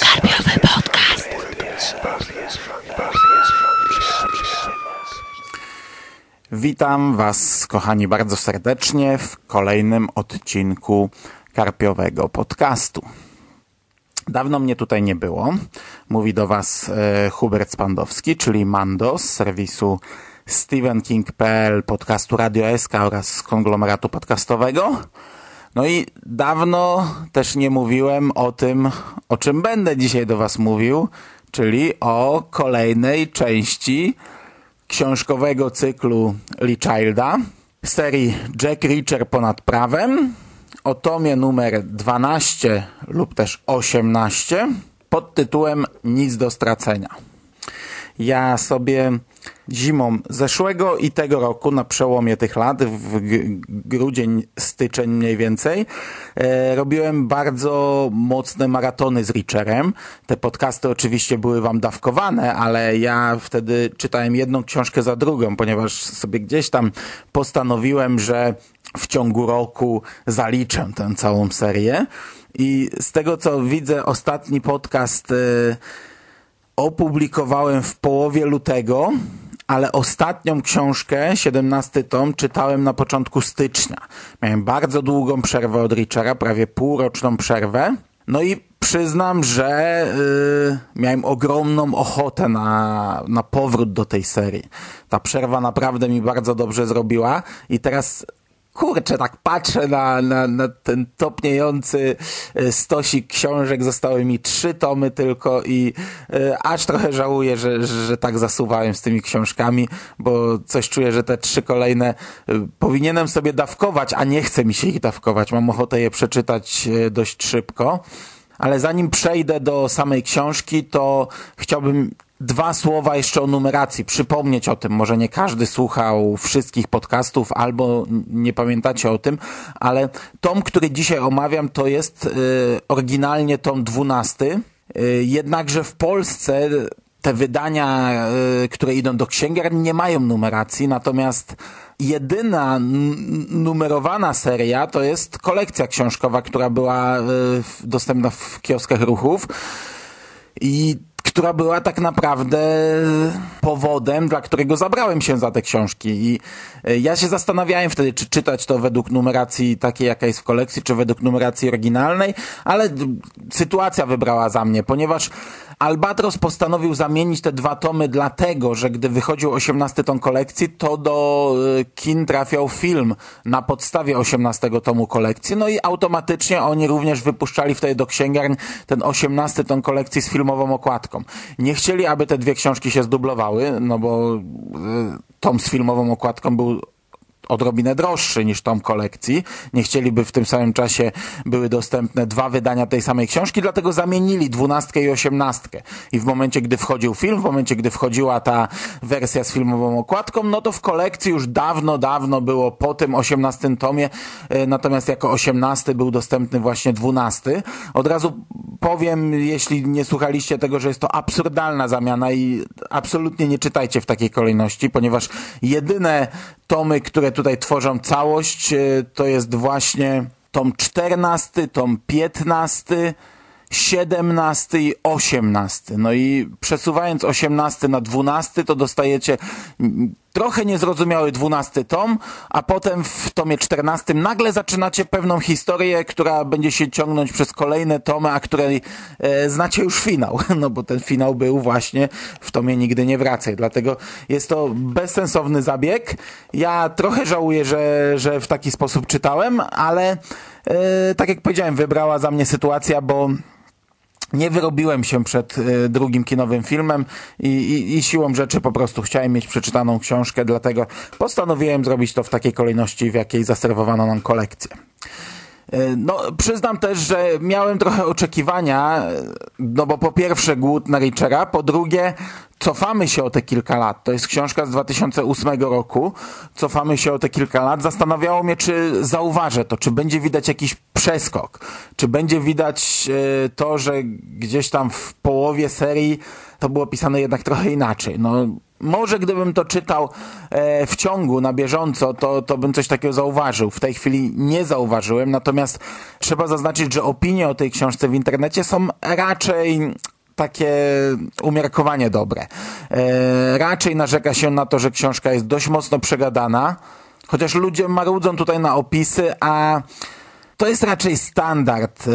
Karpiowy podcast. Witam Was, kochani, bardzo serdecznie w kolejnym odcinku Karpiowego Podcastu. Dawno mnie tutaj nie było. Mówi do Was e, Hubert Spandowski, czyli Mando z serwisu StephenKing.pl, podcastu Radio SK oraz konglomeratu podcastowego. No i dawno też nie mówiłem o tym, o czym będę dzisiaj do Was mówił, czyli o kolejnej części książkowego cyklu Lee Childa, serii Jack Reacher ponad prawem, o tomie numer 12 lub też 18 pod tytułem Nic do stracenia. Ja sobie zimą zeszłego i tego roku, na przełomie tych lat, w grudzień, styczeń mniej więcej, e, robiłem bardzo mocne maratony z Richerem. Te podcasty oczywiście były wam dawkowane, ale ja wtedy czytałem jedną książkę za drugą, ponieważ sobie gdzieś tam postanowiłem, że w ciągu roku zaliczę tę całą serię. I z tego co widzę, ostatni podcast... E, opublikowałem w połowie lutego, ale ostatnią książkę, 17 tom, czytałem na początku stycznia. Miałem bardzo długą przerwę od Richera, prawie półroczną przerwę. No i przyznam, że yy, miałem ogromną ochotę na, na powrót do tej serii. Ta przerwa naprawdę mi bardzo dobrze zrobiła i teraz kurczę, tak patrzę na, na, na ten topniejący e, stosik książek. Zostały mi trzy tomy tylko i y, aż trochę żałuję, że, że tak zasuwałem z tymi książkami, bo coś czuję, że te trzy kolejne y, powinienem sobie dawkować, a nie chce mi się ich dawkować. Mam ochotę je przeczytać dość szybko. Ale zanim przejdę do samej książki, to chciałbym Dwa słowa jeszcze o numeracji. Przypomnieć o tym, może nie każdy słuchał wszystkich podcastów albo nie pamiętacie o tym, ale tom, który dzisiaj omawiam, to jest y, oryginalnie tom dwunasty. Y, jednakże w Polsce te wydania, y, które idą do księgarni, nie mają numeracji, natomiast jedyna numerowana seria to jest kolekcja książkowa, która była y, dostępna w kioskach ruchów. I która była tak naprawdę powodem, dla którego zabrałem się za te książki. I e, ja się zastanawiałem wtedy, czy czytać to według numeracji takiej, jaka jest w kolekcji, czy według numeracji oryginalnej, ale sytuacja wybrała za mnie, ponieważ Albatros postanowił zamienić te dwa tomy dlatego, że gdy wychodził 18 tom kolekcji, to do e, kin trafiał film na podstawie 18 tomu kolekcji, no i automatycznie oni również wypuszczali wtedy do księgarni ten 18 tom kolekcji z filmową okładką. Nie chcieli, aby te dwie książki się zdublowały, no bo e, tom z filmową okładką był odrobinę droższy niż tom kolekcji. Nie chcieliby w tym samym czasie były dostępne dwa wydania tej samej książki, dlatego zamienili dwunastkę i osiemnastkę. I w momencie, gdy wchodził film, w momencie, gdy wchodziła ta wersja z filmową okładką, no to w kolekcji już dawno, dawno było po tym osiemnastym tomie, e, natomiast jako osiemnasty był dostępny właśnie dwunasty. Od razu powiem, jeśli nie słuchaliście tego, że jest to absurdalna zamiana i absolutnie nie czytajcie w takiej kolejności, ponieważ jedyne tomy, które tutaj tworzą całość, e, to jest właśnie tom 14, tom 15, 17 i 18. No i przesuwając 18 na 12, to dostajecie trochę niezrozumiały 12 tom, a potem w tomie 14 nagle zaczynacie pewną historię, która będzie się ciągnąć przez kolejne tomy, a której e, znacie już finał. No bo ten finał był właśnie w tomie Nigdy nie wracaj. Dlatego jest to bezsensowny zabieg. Ja trochę żałuję, że, że w taki sposób czytałem, ale e, tak jak powiedziałem, wybrała za mnie sytuacja, bo nie wyrobiłem się przed y, drugim kinowym filmem i, i, i, siłą rzeczy po prostu chciałem mieć przeczytaną książkę, dlatego postanowiłem zrobić to w takiej kolejności, w jakiej zaserwowano nam kolekcję. Y, no, przyznam też, że miałem trochę oczekiwania, no bo po pierwsze głód na Richera, po drugie cofamy się o te kilka lat. To jest książka z 2008 roku. Cofamy się o te kilka lat. Zastanawiało mnie, czy zauważę to, czy będzie widać jakiś przeskok, czy będzie widać e, to, że gdzieś tam w połowie serii to było pisane jednak trochę inaczej. No, może gdybym to czytał e, w ciągu, na bieżąco, to, to bym coś takiego zauważył. W tej chwili nie zauważyłem, natomiast trzeba zaznaczyć, że opinie o tej książce w internecie są raczej takie umiarkowanie dobre. E, raczej narzeka się na to, że książka jest dość mocno przegadana, chociaż ludzie marudzą tutaj na opisy, a to jest raczej standard. E,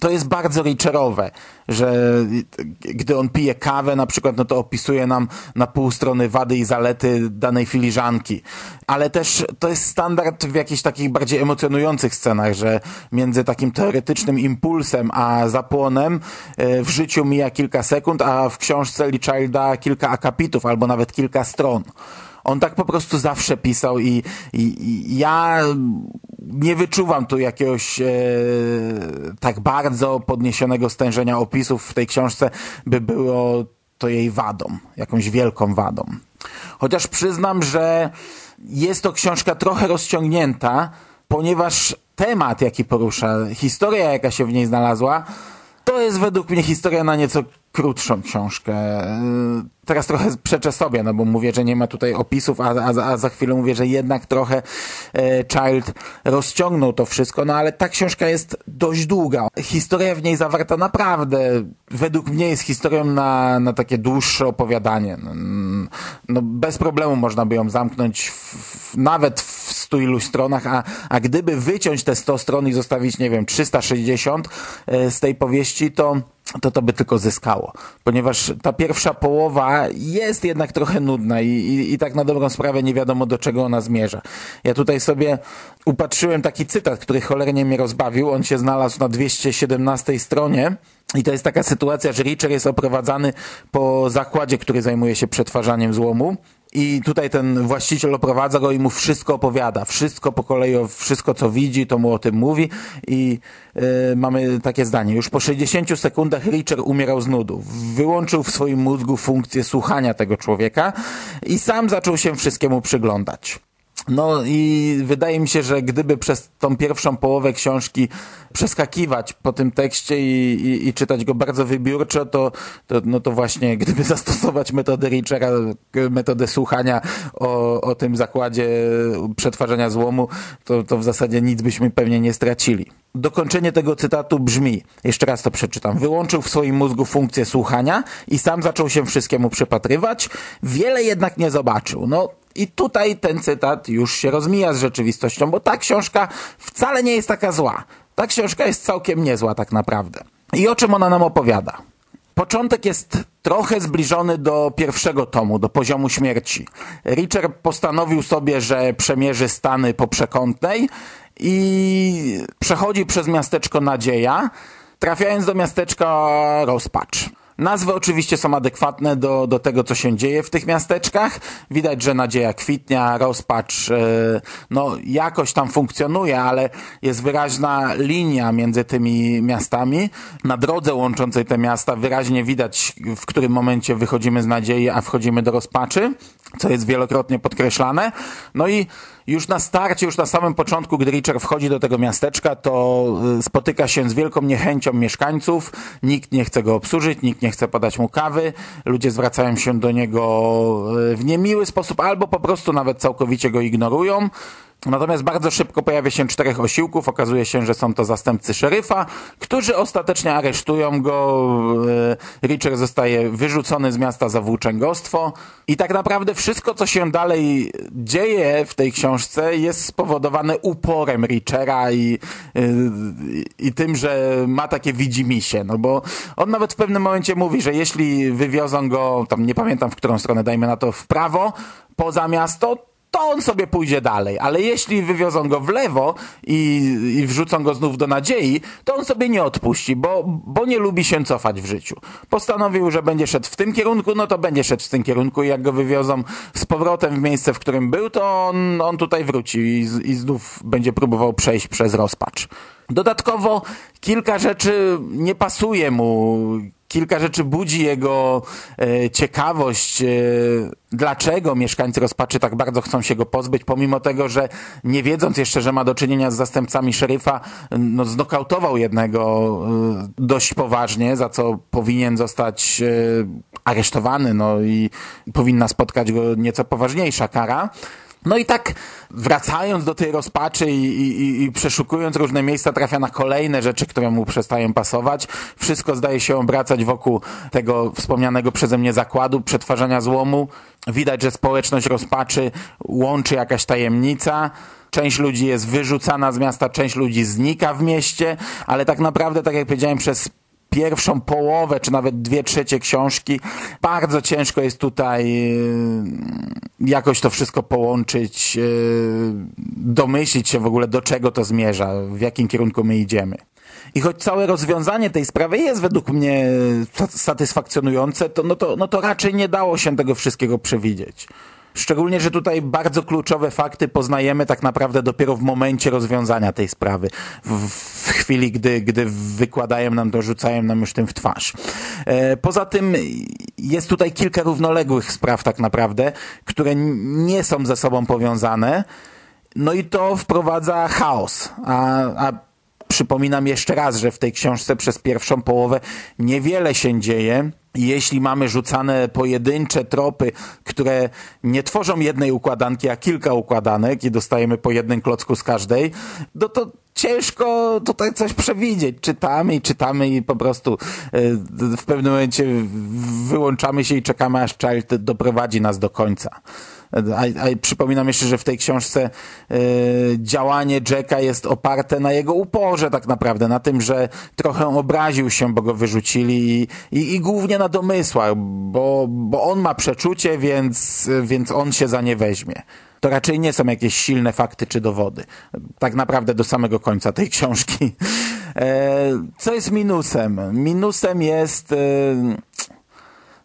to jest bardzo richerowe, że gdy on pije kawę na przykład, no to opisuje nam na pół strony wady i zalety danej filiżanki. Ale też to jest standard w jakichś takich bardziej emocjonujących scenach, że między takim teoretycznym impulsem a zapłonem e, w życiu mija kilka sekund, a w książce Lee Childa kilka akapitów albo nawet kilka stron. On tak po prostu zawsze pisał i, i, i ja nie wyczuwam tu jakiegoś e, tak bardzo podniesionego stężenia opisów w tej książce, by było to jej wadą, jakąś wielką wadą. Chociaż przyznam, że jest to książka trochę rozciągnięta, ponieważ temat, jaki porusza, historia, jaka się w niej znalazła, to jest według mnie historia na nieco krótszą książkę. Teraz trochę przeczę sobie, no bo mówię, że nie ma tutaj opisów, a, a, a za chwilę mówię, że jednak trochę e, Child rozciągnął to wszystko, no ale ta książka jest dość długa. Historia w niej zawarta naprawdę, według mnie jest historią na, na takie dłuższe opowiadanie. No, no bez problemu można by ją zamknąć w, nawet w stu iluś stronach, a, a gdyby wyciąć te 100 stron i zostawić, nie wiem, 360 e, z tej powieści, to to to by tylko zyskało. Ponieważ ta pierwsza połowa jest jednak trochę nudna i, i, i, tak na dobrą sprawę nie wiadomo do czego ona zmierza. Ja tutaj sobie upatrzyłem taki cytat, który cholernie mnie rozbawił. On się znalazł na 217 stronie. I to jest taka sytuacja, że Richard jest oprowadzany po zakładzie, który zajmuje się przetwarzaniem złomu i tutaj ten właściciel oprowadza go i mu wszystko opowiada. Wszystko po kolei, wszystko co widzi, to mu o tym mówi i yy, mamy takie zdanie. Już po 60 sekundach Richard umierał z nudu. Wyłączył w swoim mózgu funkcję słuchania tego człowieka i sam zaczął się wszystkiemu przyglądać. No i wydaje mi się, że gdyby przez tą pierwszą połowę książki przeskakiwać po tym tekście i, i, i czytać go bardzo wybiórczo, to, to, no to właśnie gdyby zastosować metodę Richera, metodę słuchania o, o tym zakładzie przetwarzania złomu, to, to w zasadzie nic byśmy pewnie nie stracili. Dokończenie tego cytatu brzmi, jeszcze raz to przeczytam, wyłączył w swoim mózgu funkcję słuchania i sam zaczął się wszystkiemu przypatrywać, wiele jednak nie zobaczył. No i tutaj ten cytat już się rozmija z rzeczywistością, bo ta książka wcale nie jest taka zła. Ta książka jest całkiem niezła tak naprawdę. I o czym ona nam opowiada? Początek jest trochę zbliżony do pierwszego tomu, do poziomu śmierci. Richard postanowił sobie, że przemierzy Stany po przekątnej i przechodzi przez miasteczko Nadzieja, trafiając do miasteczka Rozpacz. Nazwy oczywiście są adekwatne do, do tego, co się dzieje w tych miasteczkach. Widać, że nadzieja kwitnia, rozpacz e, no, jakoś tam funkcjonuje, ale jest wyraźna linia między tymi miastami. Na drodze łączącej te miasta wyraźnie widać, w którym momencie wychodzimy z nadziei, a wchodzimy do rozpaczy, co jest wielokrotnie podkreślane. No i już na starcie, już na samym początku, gdy Richard wchodzi do tego miasteczka, to y, spotyka się z wielką niechęcią mieszkańców. Nikt nie chce go obsłużyć, nikt nie chce podać mu kawy. Ludzie zwracają się do niego y, w niemiły sposób albo po prostu nawet całkowicie go ignorują. Natomiast bardzo szybko pojawia się czterech osiłków. Okazuje się, że są to zastępcy szeryfa, którzy ostatecznie aresztują go. E, Richard zostaje wyrzucony z miasta za włóczęgostwo. I tak naprawdę wszystko, co się dalej dzieje w tej książce jest spowodowane uporem Richera i, e, i tym, że ma takie widzimisię. No bo on nawet w pewnym momencie mówi, że jeśli wywiozą go, tam nie pamiętam w którą stronę, dajmy na to w prawo, poza miasto, to on sobie pójdzie dalej. Ale jeśli wywiozą go w lewo i, i wrzucą go znów do nadziei, to on sobie nie odpuści, bo, bo nie lubi się cofać w życiu. Postanowił, że będzie szedł w tym kierunku, no to będzie szedł w tym kierunku i jak go wywiozą z powrotem w miejsce, w którym był, to on, on tutaj wróci i, i znów będzie próbował przejść przez rozpacz. Dodatkowo kilka rzeczy nie pasuje mu kilka rzeczy budzi jego e, ciekawość, e, dlaczego mieszkańcy rozpaczy tak bardzo chcą się go pozbyć, pomimo tego, że nie wiedząc jeszcze, że ma do czynienia z zastępcami szeryfa, no, znokautował jednego e, dość poważnie, za co powinien zostać e, aresztowany, no i powinna spotkać go nieco poważniejsza kara. No i tak wracając do tej rozpaczy i, i, i, przeszukując różne miejsca trafia na kolejne rzeczy, które mu przestają pasować. Wszystko zdaje się obracać wokół tego wspomnianego przeze mnie zakładu, przetwarzania złomu. Widać, że społeczność rozpaczy łączy jakaś tajemnica. Część ludzi jest wyrzucana z miasta, część ludzi znika w mieście, ale tak naprawdę, tak jak powiedziałem, przez pierwszą połowę, czy nawet dwie trzecie książki. Bardzo ciężko jest tutaj e, jakoś to wszystko połączyć, e, domyślić się w ogóle do czego to zmierza, w jakim kierunku my idziemy. I choć całe rozwiązanie tej sprawy jest według mnie satysfakcjonujące, to, no, to, no to raczej nie dało się tego wszystkiego przewidzieć. Szczególnie, że tutaj bardzo kluczowe fakty poznajemy tak naprawdę dopiero w momencie rozwiązania tej sprawy. W, w chwili, gdy, gdy wykładają nam to, rzucają nam już tym w twarz. E, poza tym jest tutaj kilka równoległych spraw tak naprawdę, które nie są ze sobą powiązane. No i to wprowadza chaos. A, a przypominam jeszcze raz, że w tej książce przez pierwszą połowę niewiele się dzieje jeśli mamy rzucane pojedyncze tropy, które nie tworzą jednej układanki, a kilka układanek i dostajemy po jednym klocku z każdej, no to ciężko tutaj coś przewidzieć. Czytamy i czytamy i po prostu e, w pewnym momencie wyłączamy się i czekamy, aż Child doprowadzi nas do końca. A, a przypominam jeszcze, że w tej książce y, działanie Jacka jest oparte na jego uporze tak naprawdę, na tym, że trochę obraził się, bo go wyrzucili i, i, i głównie na domysłach, bo, bo on ma przeczucie, więc, więc on się za nie weźmie to raczej nie są jakieś silne fakty czy dowody. Tak naprawdę do samego końca tej książki. E, co jest minusem? Minusem jest e,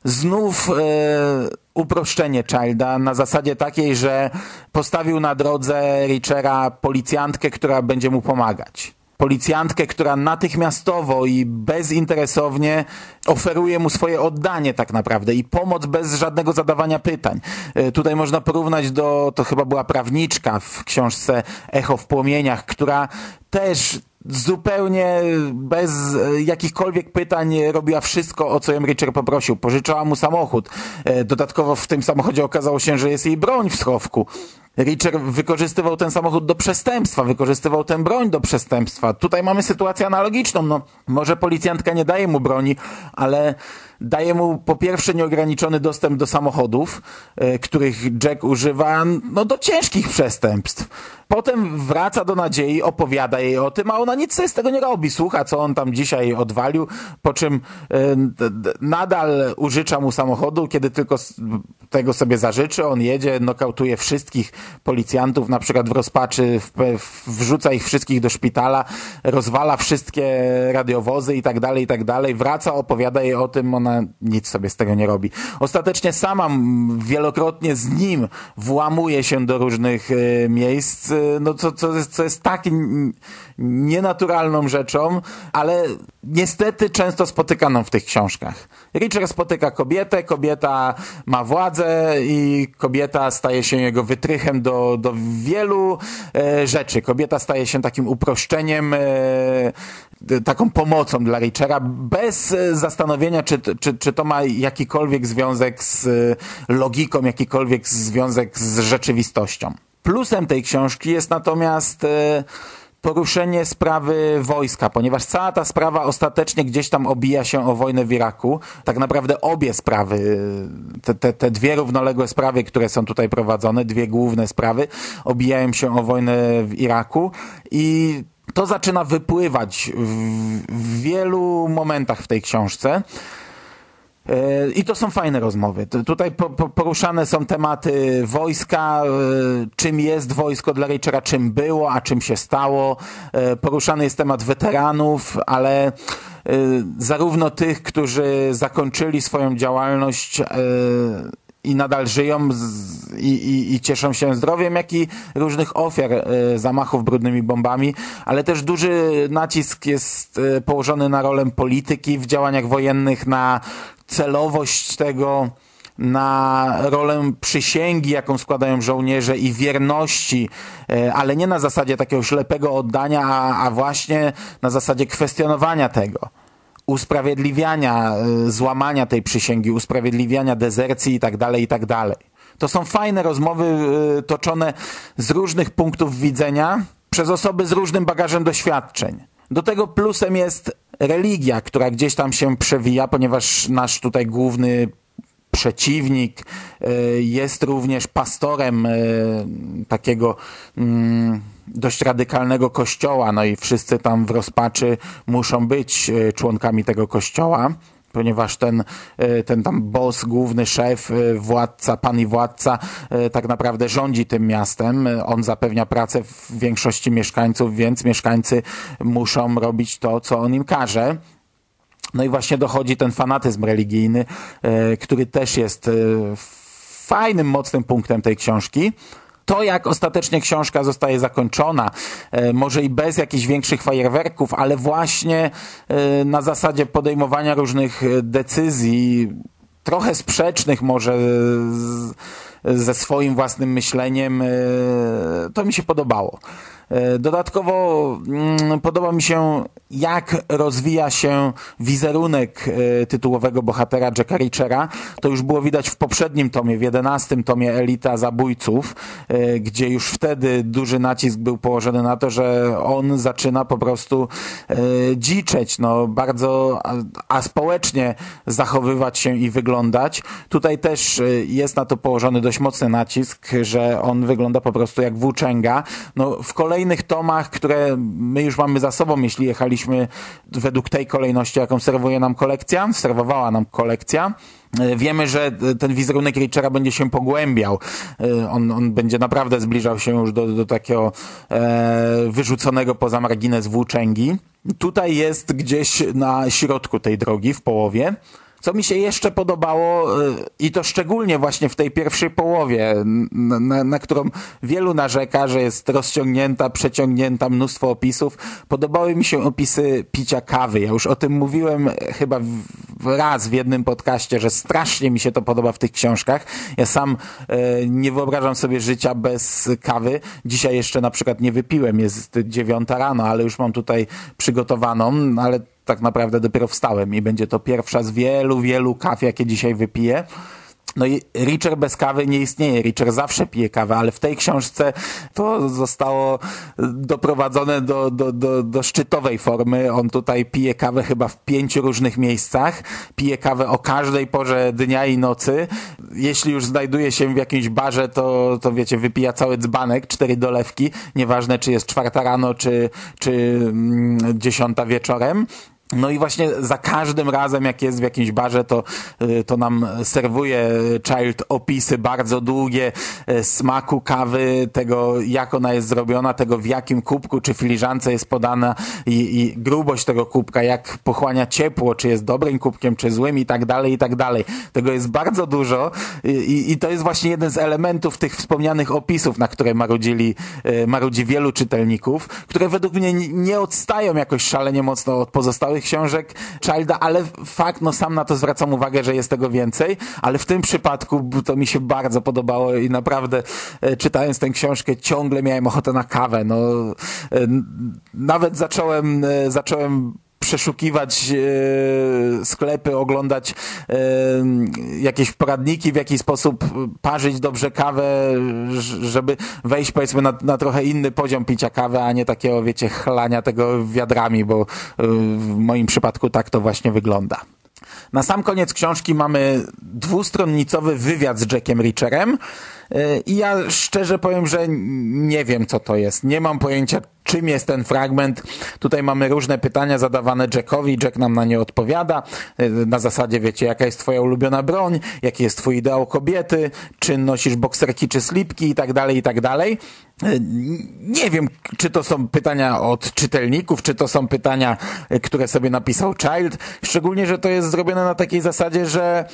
znów uproszczenie Childa na zasadzie takiej, że postawił na drodze Richera policjantkę, która będzie mu pomagać policjantkę, która natychmiastowo i bezinteresownie oferuje mu swoje oddanie tak naprawdę i pomoc bez żadnego zadawania pytań. E, tutaj można porównać do, to chyba była prawniczka w książce Echo w płomieniach, która też zupełnie bez e, jakichkolwiek pytań robiła wszystko, o co ją Richard poprosił. Pożyczała mu samochód. E, dodatkowo w tym samochodzie okazało się, że jest jej broń w schowku. Richard wykorzystywał ten samochód do przestępstwa, wykorzystywał tę broń do przestępstwa. Tutaj mamy sytuację analogiczną. No, może policjantka nie daje mu broni, ale daje mu po pierwsze nieograniczony dostęp do samochodów, e, których Jack używa no, do ciężkich przestępstw. Potem wraca do nadziei, opowiada jej o tym, a ona nic z tego nie robi. Słucha, co on tam dzisiaj odwalił, po czym e, nadal użycza mu samochodu, kiedy tylko tego sobie zażyczy. On jedzie, nokautuje wszystkich policjantów, na przykład w rozpaczy, wrzuca ich wszystkich do szpitala, rozwala wszystkie radiowozy i tak dalej, i tak dalej. Wraca, opowiada jej o tym, ona nic sobie z tego nie robi. Ostatecznie sama wielokrotnie z nim włamuje się do różnych e, miejsc, e, no co, co, co jest tak nienaturalną rzeczą, ale niestety często spotykaną w tych książkach. Richard spotyka kobietę, kobieta ma władzę i kobieta staje się jego wytrychem do, do wielu e, rzeczy. Kobieta staje się takim uproszczeniem, e, taką pomocą dla Richera, bez e, zastanowienia, czy, czy, czy to ma jakikolwiek związek z e, logiką, jakikolwiek związek z rzeczywistością. Plusem tej książki jest natomiast e, poruszenie sprawy wojska, ponieważ cała ta sprawa ostatecznie gdzieś tam obija się o wojnę w Iraku. Tak naprawdę obie sprawy, te, te, te dwie równoległe sprawy, które są tutaj prowadzone, dwie główne sprawy, obijają się o wojnę w Iraku i to zaczyna wypływać w, w wielu momentach w tej książce. E, I to są fajne rozmowy. Tutaj poruszane są tematy wojska, e, czym jest wojsko dla Richera, czym było, a czym się stało. E, poruszany jest temat weteranów, ale zarówno tych, którzy zakończyli swoją działalność i nadal żyją z, i, i, i, cieszą się zdrowiem, jak i różnych ofiar y, zamachów brudnymi bombami, ale też duży nacisk jest y, położony na rolę polityki w działaniach wojennych, na celowość tego, na rolę przysięgi, jaką składają żołnierze i wierności, e, ale nie na zasadzie takiego ślepego oddania, a, a właśnie na zasadzie kwestionowania tego usprawiedliwiania e, złamania tej przysięgi, usprawiedliwiania dezercji i tak dalej, i tak dalej. To są fajne rozmowy e, toczone z różnych punktów widzenia przez osoby z różnym bagażem doświadczeń. Do tego plusem jest religia, która gdzieś tam się przewija, ponieważ nasz tutaj główny przeciwnik e, jest również pastorem takiego mm, dość radykalnego kościoła, no i wszyscy tam w rozpaczy muszą być e, członkami tego kościoła ponieważ ten, ten tam boss, główny szef, władca, pan i władca tak naprawdę rządzi tym miastem. On zapewnia pracę w większości mieszkańców, więc mieszkańcy muszą robić to, co on im każe. No i właśnie dochodzi ten fanatyzm religijny, e, który też jest e, fajnym, mocnym punktem tej książki. To, jak ostatecznie książka zostaje zakończona, e, może i bez jakichś większych fajerwerków, ale właśnie na zasadzie podejmowania różnych decyzji, trochę sprzecznych może z, ze swoim własnym myśleniem, to mi się podobało. E, dodatkowo mm, podoba mi się, jak rozwija się wizerunek e, tytułowego bohatera Jacka Richera. To już było widać w poprzednim tomie, w jedenastym tomie Elita Zabójców, e, gdzie już wtedy duży nacisk był położony na to, że on zaczyna po prostu dziczeć, no bardzo aspołecznie zachowywać się i wyglądać. Tutaj też jest na to położony dość mocny nacisk, że on wygląda po prostu jak włóczęga. No w kolejnym kolejnych tomach, które my już mamy za sobą, jeśli jechaliśmy według tej kolejności, jaką serwuje nam kolekcja, serwowała nam kolekcja, e, Wiemy, że ten wizerunek Richera będzie się pogłębiał. E, on, on będzie naprawdę zbliżał się już do, do takiego e, wyrzuconego poza margines włóczęgi. Tutaj jest gdzieś na środku tej drogi, w połowie. Co mi się jeszcze podobało y, i to szczególnie właśnie w tej pierwszej połowie, na, na, którą wielu narzeka, że jest rozciągnięta, przeciągnięta, mnóstwo opisów. Podobały mi się opisy picia kawy. Ja już o tym mówiłem chyba raz w jednym podcaście, że strasznie mi się to podoba w tych książkach. Ja sam e, nie wyobrażam sobie życia bez kawy. Dzisiaj jeszcze na przykład nie wypiłem, jest dziewiąta rano, ale już mam tutaj przygotowaną, ale tak naprawdę dopiero wstałem i będzie to pierwsza z wielu, wielu kaw, jakie dzisiaj wypiję. No i Richard bez kawy nie istnieje. Richard zawsze pije kawę, ale w tej książce to zostało doprowadzone do, do, do, do szczytowej formy. On tutaj pije kawę chyba w pięciu różnych miejscach. Pije kawę o każdej porze dnia i nocy. Jeśli już znajduje się w jakimś barze, to, to wiecie, wypija cały dzbanek, cztery dolewki. Nieważne, czy jest czwarta rano, czy, czy mm, dziesiąta wieczorem. No i właśnie za każdym razem, jak jest w jakimś barze, to, y, to nam serwuje Child opisy bardzo długie y, smaku kawy, tego jak ona jest zrobiona, tego w jakim kubku czy filiżance jest podana i, i grubość tego kubka, jak pochłania ciepło, czy jest dobrym kubkiem, czy złym i tak dalej, i tak dalej. Tego jest bardzo dużo i, i to jest właśnie jeden z elementów tych wspomnianych opisów, na które marudzili, y, marudzi wielu czytelników, które według mnie nie odstają jakoś szalenie mocno od pozostałych książek Childa, ale fakt, no sam na to zwracam uwagę, że jest tego więcej, ale w tym przypadku to mi się bardzo podobało i naprawdę e, czytając tę książkę ciągle miałem ochotę na kawę, no. E, nawet zacząłem, e, zacząłem przeszukiwać e, sklepy, oglądać e, jakieś poradniki, w jaki sposób parzyć dobrze kawę, żeby wejść powiedzmy na, na trochę inny poziom picia kawy, a nie takiego, wiecie, chlania tego wiadrami, bo e, w moim przypadku tak to właśnie wygląda. Na sam koniec książki mamy dwustronnicowy wywiad z Jackiem Richerem i ja szczerze powiem, że nie wiem co to jest. Nie mam pojęcia czym jest ten fragment. Tutaj mamy różne pytania zadawane Jackowi, Jack nam na nie odpowiada. Na zasadzie, wiecie, jaka jest twoja ulubiona broń, jaki jest twój ideał kobiety, czy nosisz bokserki, czy slipki i tak dalej, i tak dalej. Nie wiem, czy to są pytania od czytelników, czy to są pytania, które sobie napisał Child. Szczególnie, że to jest zrobione na takiej zasadzie, że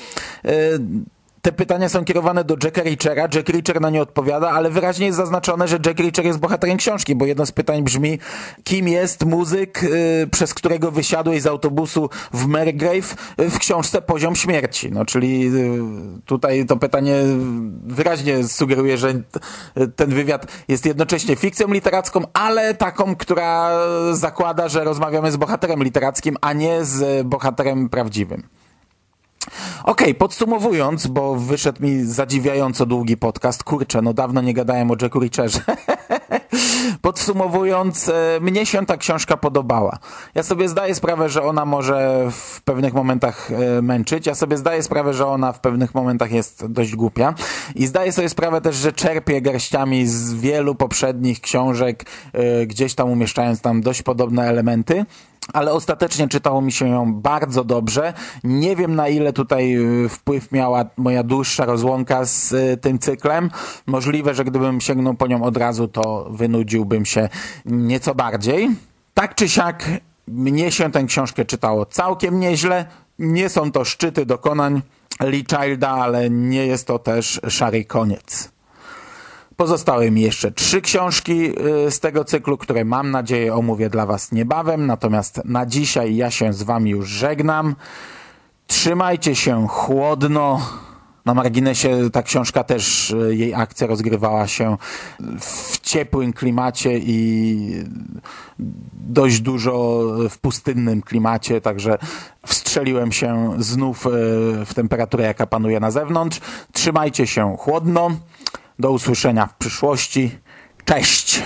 te pytania są kierowane do Jacka Reachera. Jack Reacher na nie odpowiada, ale wyraźnie jest zaznaczone, że Jack Reacher jest bohaterem książki, bo jedno z pytań brzmi, kim jest muzyk, yy, przez którego wysiadłeś z autobusu w Mergrave w książce Poziom Śmierci. No, czyli yy, tutaj to pytanie wyraźnie sugeruje, że ten wywiad jest jednocześnie fikcją literacką, ale taką, która zakłada, że rozmawiamy z bohaterem literackim, a nie z bohaterem prawdziwym. Okej, okay, podsumowując, bo wyszedł mi zadziwiająco długi podcast. Kurczę, no dawno nie gadałem o Jacku Richerze. Podsumowując, e, mnie się ta książka podobała. Ja sobie zdaję sprawę, że ona może w pewnych momentach e, męczyć. Ja sobie zdaję sprawę, że ona w pewnych momentach jest dość głupia. I zdaję sobie sprawę też, że czerpie garściami z wielu poprzednich książek, e, gdzieś tam umieszczając tam dość podobne elementy ale ostatecznie czytało mi się ją bardzo dobrze. Nie wiem na ile tutaj y, wpływ miała moja dłuższa rozłąka z y, tym cyklem. Możliwe, że gdybym sięgnął po nią od razu, to wynudziłbym się nieco bardziej. Tak czy siak, mnie się tę książkę czytało całkiem nieźle. Nie są to szczyty dokonań Lee Childa, ale nie jest to też szary koniec. Pozostały mi jeszcze trzy książki y, z tego cyklu, które mam nadzieję omówię dla Was niebawem. Natomiast na dzisiaj ja się z Wami już żegnam. Trzymajcie się chłodno. Na marginesie ta książka też, y, jej akcja rozgrywała się w ciepłym klimacie i dość dużo w pustynnym klimacie, także wstrzeliłem się znów y, w temperaturę, jaka panuje na zewnątrz. Trzymajcie się chłodno. Do usłyszenia w przyszłości. Cześć!